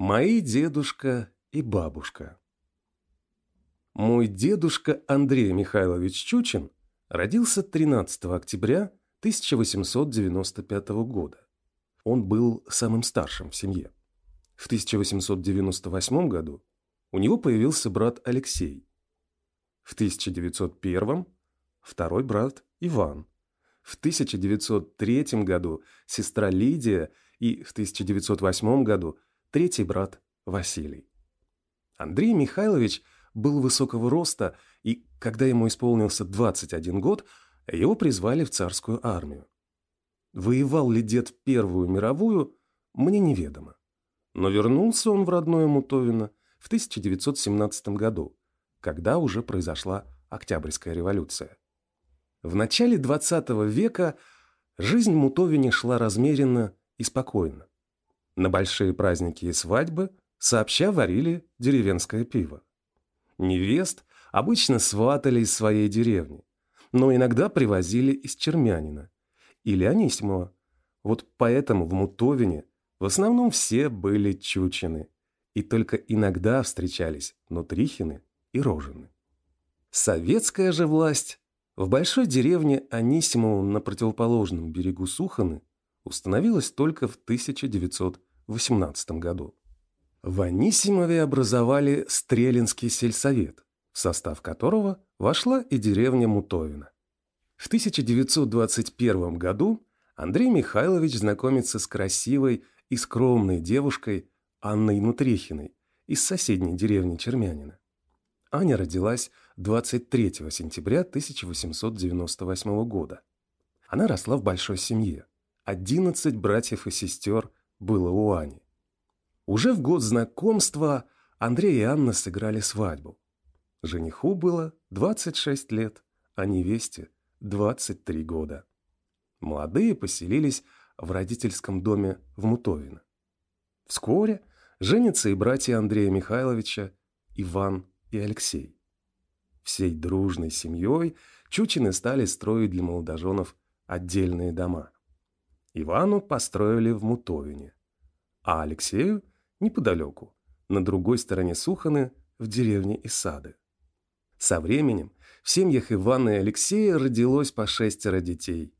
Мои дедушка и бабушка. Мой дедушка Андрей Михайлович Чучин родился 13 октября 1895 года. Он был самым старшим в семье. В 1898 году у него появился брат Алексей. В 1901 второй брат Иван. В 1903 году сестра Лидия и в 1908 году третий брат Василий. Андрей Михайлович был высокого роста, и когда ему исполнился 21 год, его призвали в царскую армию. Воевал ли дед Первую мировую, мне неведомо. Но вернулся он в родное Мутовино в 1917 году, когда уже произошла Октябрьская революция. В начале 20 века жизнь Мутовине шла размеренно и спокойно. На большие праздники и свадьбы сообща варили деревенское пиво. Невест обычно сватали из своей деревни, но иногда привозили из Чермянина или Анисимова. Вот поэтому в Мутовине в основном все были чучины, и только иногда встречались Нутрихины и Рожины. Советская же власть в большой деревне Анисимову на противоположном берегу Суханы установилась только в 1918 году. В Анисимове образовали Стрелинский сельсовет, в состав которого вошла и деревня Мутовина. В 1921 году Андрей Михайлович знакомится с красивой и скромной девушкой Анной Нутрехиной из соседней деревни Чермянина. Аня родилась 23 сентября 1898 года. Она росла в большой семье. 11 братьев и сестер было у Ани. Уже в год знакомства Андрей и Анна сыграли свадьбу. Жениху было 26 лет, а невесте 23 года. Молодые поселились в родительском доме в Мутовино. Вскоре женятся и братья Андрея Михайловича Иван и Алексей. Всей дружной семьей Чучины стали строить для молодоженов отдельные дома. Ивану построили в Мутовине, а Алексею неподалеку, на другой стороне Суханы, в деревне Исады. Со временем в семьях Ивана и Алексея родилось по шестеро детей.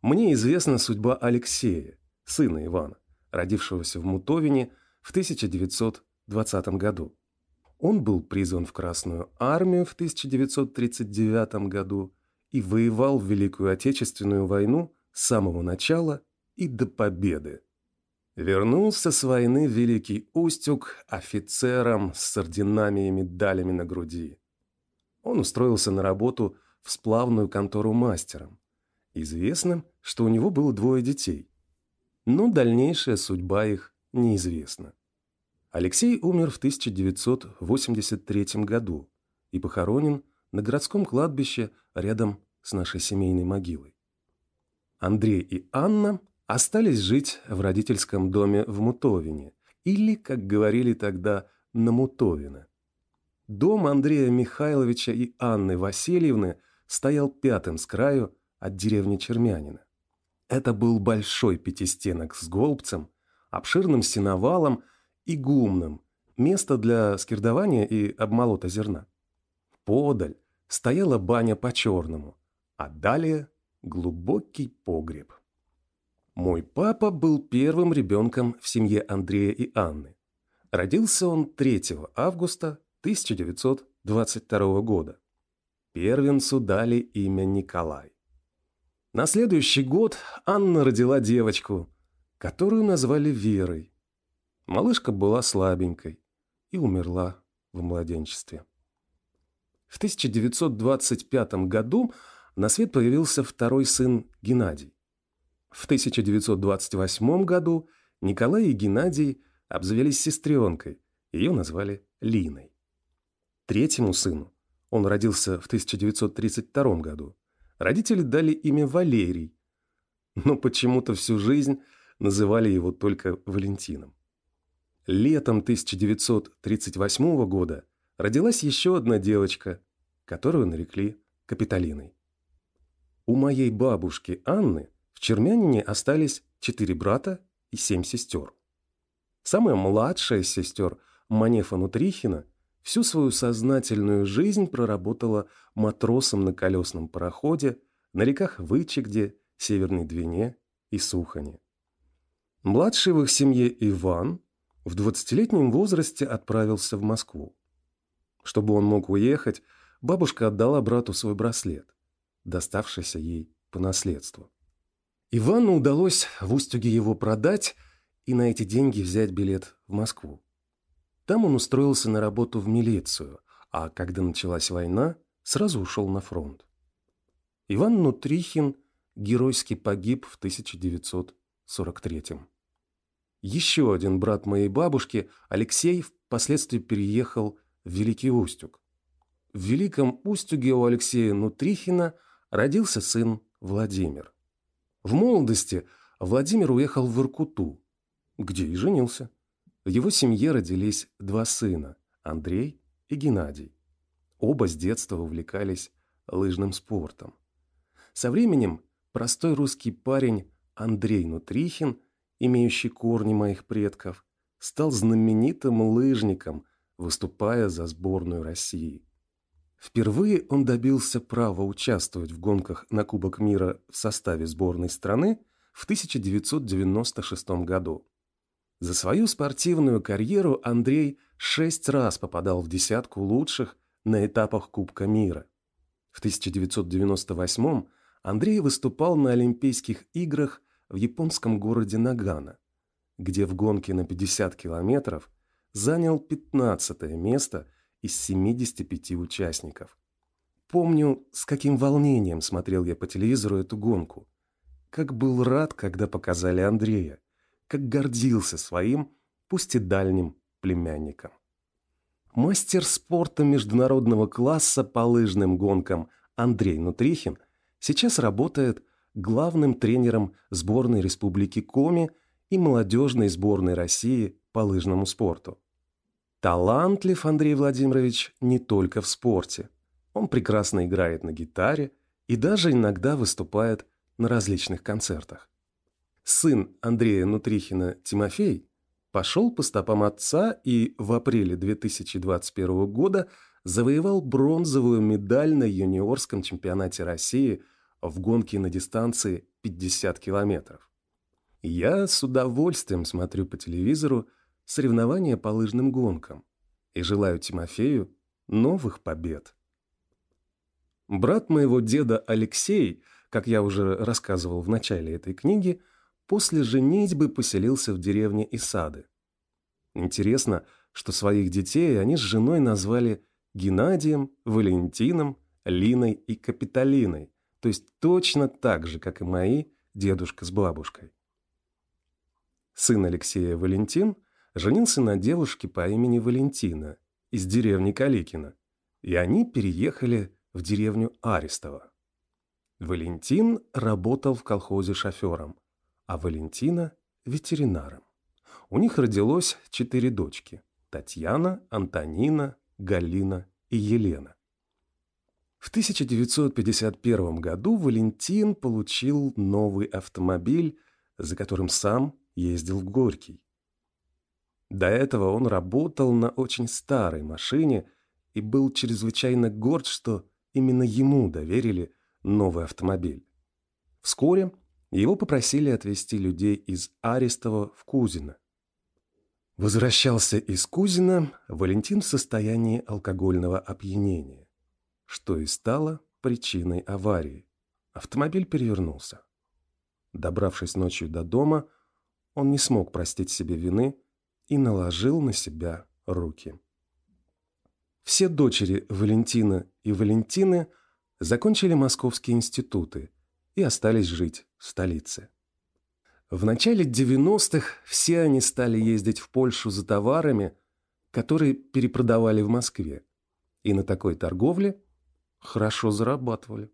Мне известна судьба Алексея, сына Ивана, родившегося в Мутовине в 1920 году. Он был призван в Красную армию в 1939 году и воевал в Великую Отечественную войну с самого начала и до победы. Вернулся с войны Великий Устюг офицером с орденами и медалями на груди. Он устроился на работу в сплавную контору мастером. Известно, что у него было двое детей. Но дальнейшая судьба их неизвестна. Алексей умер в 1983 году и похоронен на городском кладбище рядом с нашей семейной могилой. Андрей и Анна остались жить в родительском доме в Мутовине, или, как говорили тогда, на Мутовино. Дом Андрея Михайловича и Анны Васильевны стоял пятым с краю от деревни Чермянина. Это был большой пятистенок с голбцем, обширным сеновалом и гумным, место для скирдования и обмолота зерна. Подаль стояла баня по-черному, а далее глубокий погреб. Мой папа был первым ребенком в семье Андрея и Анны. Родился он 3 августа 1922 года. Первенцу дали имя Николай. На следующий год Анна родила девочку, которую назвали Верой. Малышка была слабенькой и умерла в младенчестве. В 1925 году на свет появился второй сын Геннадий. В 1928 году Николай и Геннадий обзавелись сестренкой, ее назвали Линой. Третьему сыну, он родился в 1932 году, родители дали имя Валерий, но почему-то всю жизнь называли его только Валентином. Летом 1938 года родилась еще одна девочка, которую нарекли Капитолиной. У моей бабушки Анны в Чермянине остались четыре брата и семь сестер. Самая младшая из сестер, Манефа Нутрихина, всю свою сознательную жизнь проработала матросом на колесном пароходе на реках Вычегде, Северной Двине и Сухане. Младший в их семье Иван в 20-летнем возрасте отправился в Москву. Чтобы он мог уехать, бабушка отдала брату свой браслет, доставшийся ей по наследству. Ивану удалось в Устюге его продать и на эти деньги взять билет в Москву. Там он устроился на работу в милицию, а когда началась война, сразу ушел на фронт. Иван Нутрихин геройски погиб в 1943 -м. Еще один брат моей бабушки, Алексей, впоследствии переехал в Великий Устюг. В Великом Устюге у Алексея Нутрихина родился сын Владимир. В молодости Владимир уехал в Иркуту, где и женился. В его семье родились два сына – Андрей и Геннадий. Оба с детства увлекались лыжным спортом. Со временем простой русский парень Андрей Нутрихин, имеющий корни моих предков, стал знаменитым лыжником, выступая за сборную России. Впервые он добился права участвовать в гонках на Кубок мира в составе сборной страны в 1996 году. За свою спортивную карьеру Андрей шесть раз попадал в десятку лучших на этапах Кубка мира. В 1998 Андрей выступал на Олимпийских играх в японском городе Нагано, где в гонке на 50 километров занял 15 место – из 75 участников. Помню, с каким волнением смотрел я по телевизору эту гонку. Как был рад, когда показали Андрея. Как гордился своим, пусть и дальним, племянником. Мастер спорта международного класса по лыжным гонкам Андрей Нутрихин сейчас работает главным тренером сборной Республики Коми и молодежной сборной России по лыжному спорту. Талантлив Андрей Владимирович не только в спорте. Он прекрасно играет на гитаре и даже иногда выступает на различных концертах. Сын Андрея Нутрихина Тимофей пошел по стопам отца и в апреле 2021 года завоевал бронзовую медаль на юниорском чемпионате России в гонке на дистанции 50 километров. Я с удовольствием смотрю по телевизору соревнования по лыжным гонкам и желаю Тимофею новых побед. Брат моего деда Алексей, как я уже рассказывал в начале этой книги, после женитьбы поселился в деревне Исады. Интересно, что своих детей они с женой назвали Геннадием, Валентином, Линой и Капитолиной, то есть точно так же, как и мои дедушка с бабушкой. Сын Алексея Валентин – женился на девушке по имени Валентина из деревни Каликина, и они переехали в деревню Арестово. Валентин работал в колхозе шофером, а Валентина – ветеринаром. У них родилось четыре дочки – Татьяна, Антонина, Галина и Елена. В 1951 году Валентин получил новый автомобиль, за которым сам ездил в Горький. До этого он работал на очень старой машине и был чрезвычайно горд, что именно ему доверили новый автомобиль. Вскоре его попросили отвезти людей из Арестова в Кузино. Возвращался из Кузина Валентин в состоянии алкогольного опьянения, что и стало причиной аварии. Автомобиль перевернулся. Добравшись ночью до дома, он не смог простить себе вины и наложил на себя руки. Все дочери Валентина и Валентины закончили московские институты и остались жить в столице. В начале 90-х все они стали ездить в Польшу за товарами, которые перепродавали в Москве, и на такой торговле хорошо зарабатывали.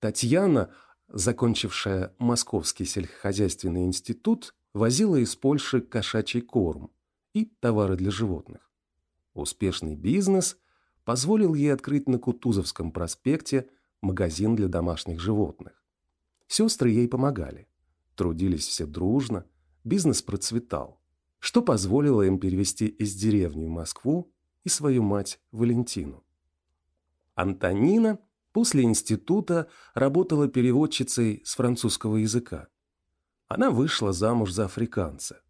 Татьяна, закончившая Московский сельскохозяйственный институт, возила из Польши кошачий корм и товары для животных. Успешный бизнес позволил ей открыть на Кутузовском проспекте магазин для домашних животных. Сестры ей помогали. Трудились все дружно, бизнес процветал. что позволило им перевести из деревни в Москву и свою мать Валентину. Антонина после института работала переводчицей с французского языка. Она вышла замуж за африканца,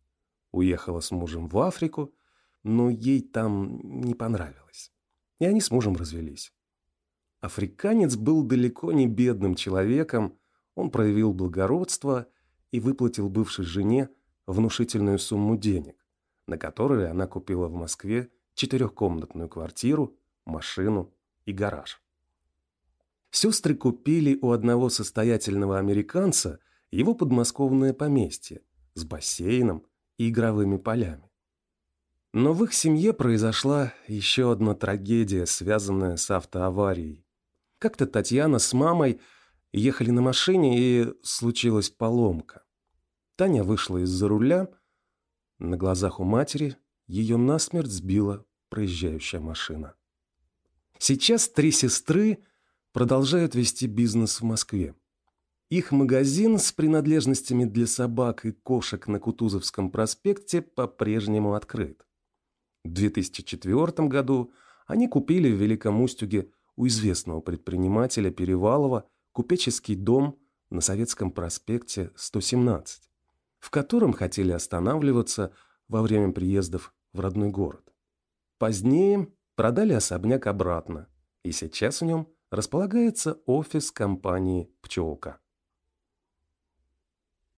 уехала с мужем в Африку, но ей там не понравилось, и они с мужем развелись. Африканец был далеко не бедным человеком, он проявил благородство и выплатил бывшей жене внушительную сумму денег, на которые она купила в Москве четырехкомнатную квартиру, машину и гараж. Сестры купили у одного состоятельного американца его подмосковное поместье с бассейном и игровыми полями. Но в их семье произошла еще одна трагедия, связанная с автоаварией. Как-то Татьяна с мамой ехали на машине, и случилась поломка. Таня вышла из-за руля. На глазах у матери ее насмерть сбила проезжающая машина. Сейчас три сестры продолжают вести бизнес в Москве. Их магазин с принадлежностями для собак и кошек на Кутузовском проспекте по-прежнему открыт. В 2004 году они купили в Великом Устюге у известного предпринимателя Перевалова купеческий дом на Советском проспекте 117, в котором хотели останавливаться во время приездов в родной город. Позднее продали особняк обратно, и сейчас в нем располагается офис компании «Пчелка».